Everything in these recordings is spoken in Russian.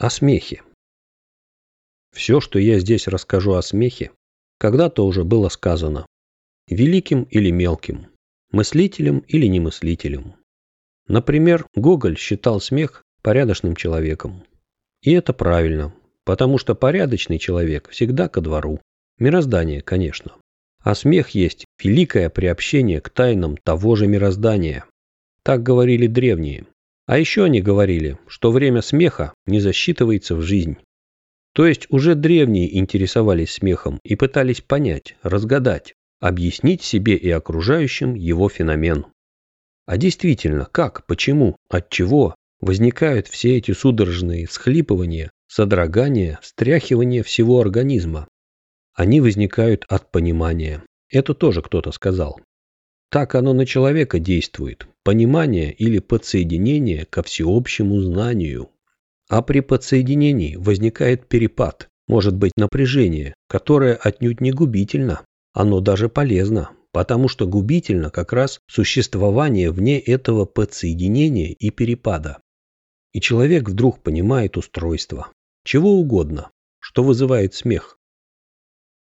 О смехе. Все, что я здесь расскажу о смехе, когда-то уже было сказано. Великим или мелким, мыслителем или немыслителем. Например, Гоголь считал смех порядочным человеком. И это правильно, потому что порядочный человек всегда ко двору. Мироздание, конечно. А смех есть великое приобщение к тайнам того же мироздания. Так говорили древние. А еще они говорили, что время смеха не засчитывается в жизнь. То есть уже древние интересовались смехом и пытались понять, разгадать, объяснить себе и окружающим его феномен. А действительно, как, почему, от чего возникают все эти судорожные схлипывания, содрогания, встряхивания всего организма? Они возникают от понимания. Это тоже кто-то сказал. Так оно на человека действует, понимание или подсоединение ко всеобщему знанию. А при подсоединении возникает перепад, может быть напряжение, которое отнюдь не губительно, оно даже полезно, потому что губительно как раз существование вне этого подсоединения и перепада. И человек вдруг понимает устройство. Чего угодно, что вызывает смех.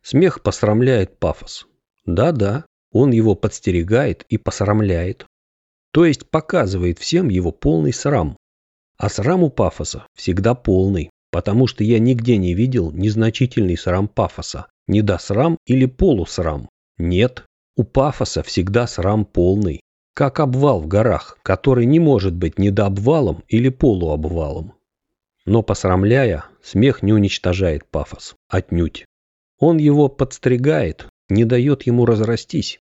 Смех посрамляет пафос. Да-да, он его подстерегает и посрамляет. То есть показывает всем его полный срам. А срам у пафоса всегда полный, потому что я нигде не видел незначительный срам пафоса, недосрам или полусрам. Нет, у пафоса всегда срам полный, как обвал в горах, который не может быть недообвалом или полуобвалом. Но посрамляя, смех не уничтожает пафос, отнюдь. Он его подстригает, не дает ему разрастись,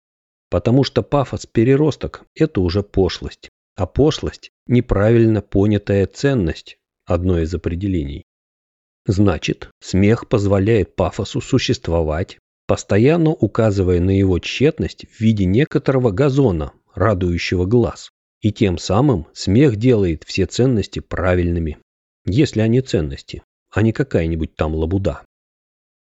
Потому что пафос-переросток – это уже пошлость. А пошлость – неправильно понятая ценность, одно из определений. Значит, смех позволяет пафосу существовать, постоянно указывая на его тщетность в виде некоторого газона, радующего глаз. И тем самым смех делает все ценности правильными. Если они ценности, а не какая-нибудь там лабуда.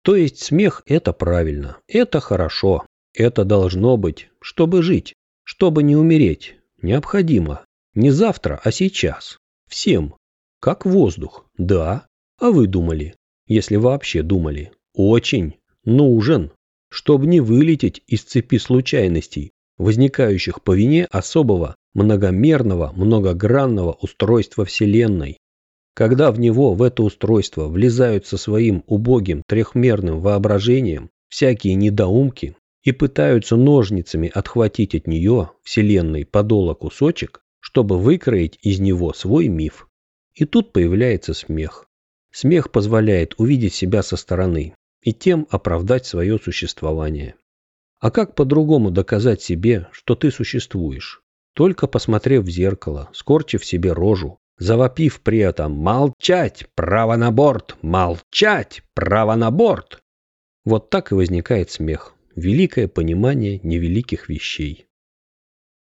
То есть смех – это правильно, это хорошо, это должно быть, чтобы жить, чтобы не умереть. Необходимо. Не завтра, а сейчас. Всем. Как воздух. Да. А вы думали? Если вообще думали. Очень. Нужен. Чтобы не вылететь из цепи случайностей, возникающих по вине особого, многомерного, многогранного устройства Вселенной. Когда в него, в это устройство, влезают со своим убогим трехмерным воображением всякие недоумки, и пытаются ножницами отхватить от нее, вселенной, подола кусочек, чтобы выкроить из него свой миф. И тут появляется смех. Смех позволяет увидеть себя со стороны и тем оправдать свое существование. А как по-другому доказать себе, что ты существуешь? Только посмотрев в зеркало, скорчив себе рожу, завопив при этом «Молчать! Право на борт! Молчать! Право на борт!» Вот так и возникает смех великое понимание невеликих вещей.